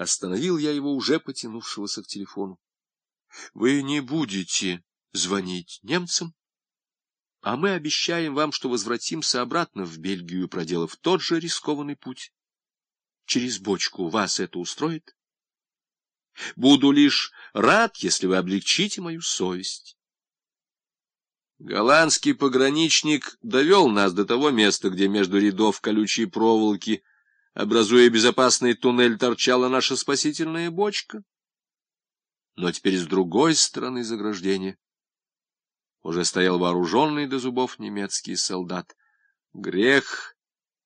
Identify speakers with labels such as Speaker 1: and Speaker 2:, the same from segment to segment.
Speaker 1: Остановил я его, уже потянувшегося к телефону. — Вы не будете звонить немцам? А мы обещаем вам, что возвратимся обратно в Бельгию, проделав тот же рискованный путь. Через бочку вас это устроит? Буду лишь рад, если вы облегчите мою совесть. Голландский пограничник довел нас до того места, где между рядов колючей проволоки, образуя безопасный туннель, торчала наша спасительная бочка. Но теперь с другой стороны заграждения уже стоял вооруженный до зубов немецкий солдат. — Грех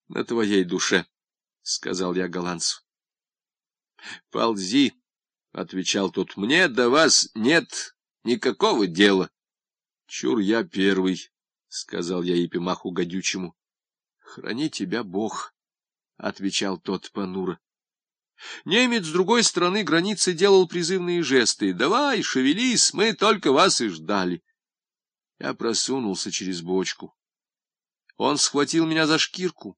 Speaker 1: на твоей душе, — сказал я голландцу. — Ползи, — отвечал тот, — мне до вас нет никакого дела. — Чур я первый, — сказал я Епимаху гадючему. — Храни тебя Бог, — отвечал тот понуро. Немец с другой стороны границы делал призывные жесты. «Давай, шевелись, мы только вас и ждали». Я просунулся через бочку. Он схватил меня за шкирку,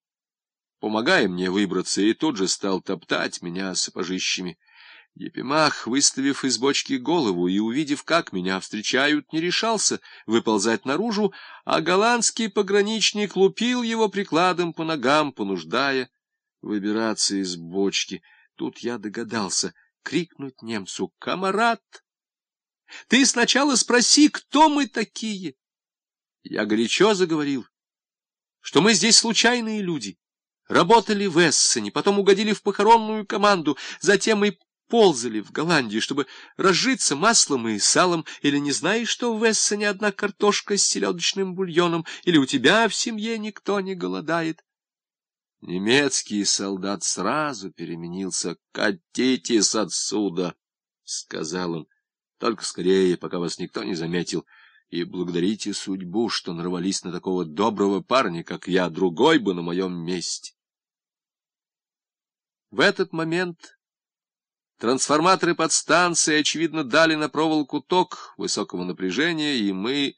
Speaker 1: помогая мне выбраться, и тут же стал топтать меня сапожищами. Епимах, выставив из бочки голову и увидев, как меня встречают, не решался выползать наружу, а голландский пограничник лупил его прикладом по ногам, понуждая выбираться из бочки. Тут я догадался крикнуть немцу «Камарат!» Ты сначала спроси, кто мы такие. Я горячо заговорил, что мы здесь случайные люди. Работали в Эссене, потом угодили в похоронную команду, затем и ползали в Голландию, чтобы разжиться маслом и салом, или не знаешь, что в Эссене одна картошка с селедочным бульоном, или у тебя в семье никто не голодает. Немецкий солдат сразу переменился. — Катитесь отсюда, — сказал он. Только скорее, пока вас никто не заметил, и благодарите судьбу, что нарвались на такого доброго парня, как я, другой бы на моем месте. В этот момент трансформаторы подстанции, очевидно, дали на проволоку ток высокого напряжения, и мы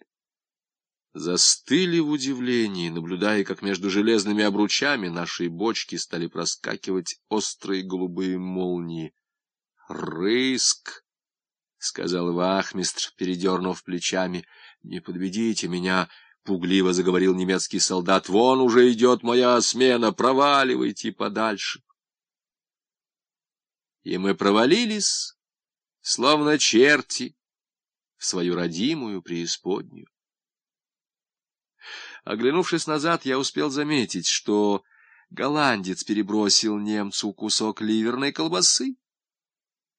Speaker 1: застыли в удивлении, наблюдая, как между железными обручами нашей бочки стали проскакивать острые голубые молнии. Рыск! — сказал вахмистр, передернув плечами. — Не подведите меня, — пугливо заговорил немецкий солдат. — Вон уже идет моя смена, проваливайте подальше. И мы провалились, словно черти, в свою родимую преисподнюю. Оглянувшись назад, я успел заметить, что голландец перебросил немцу кусок ливерной колбасы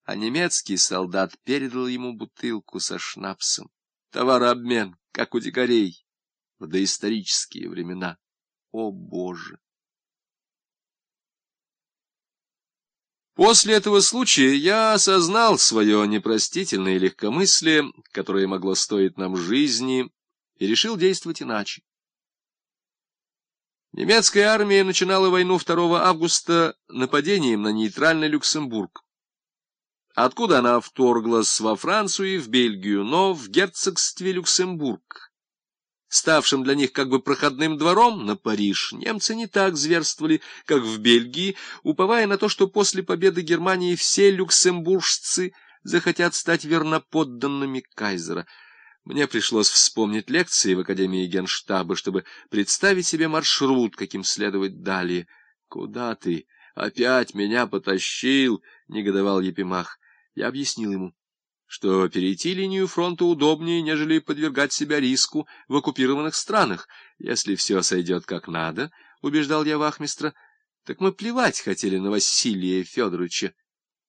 Speaker 1: а немецкий солдат передал ему бутылку со шнапсом. Товарообмен, как у дикарей, в доисторические времена. О, Боже! После этого случая я осознал свое непростительное легкомыслие, которое могло стоить нам жизни, и решил действовать иначе. Немецкая армия начинала войну 2 августа нападением на нейтральный Люксембург откуда она вторглась во Францию и в Бельгию, но в герцогстве Люксембург, ставшим для них как бы проходным двором на Париж, немцы не так зверствовали, как в Бельгии, уповая на то, что после победы Германии все люксембуржцы захотят стать верноподданными кайзера. Мне пришлось вспомнить лекции в Академии Генштаба, чтобы представить себе маршрут, каким следовать далее. — Куда ты? Опять меня потащил? — негодовал Епимах. Я объяснил ему, что перейти линию фронта удобнее, нежели подвергать себя риску в оккупированных странах. Если все сойдет как надо, — убеждал я вахмистра, — так мы плевать хотели на Василия Федоровича.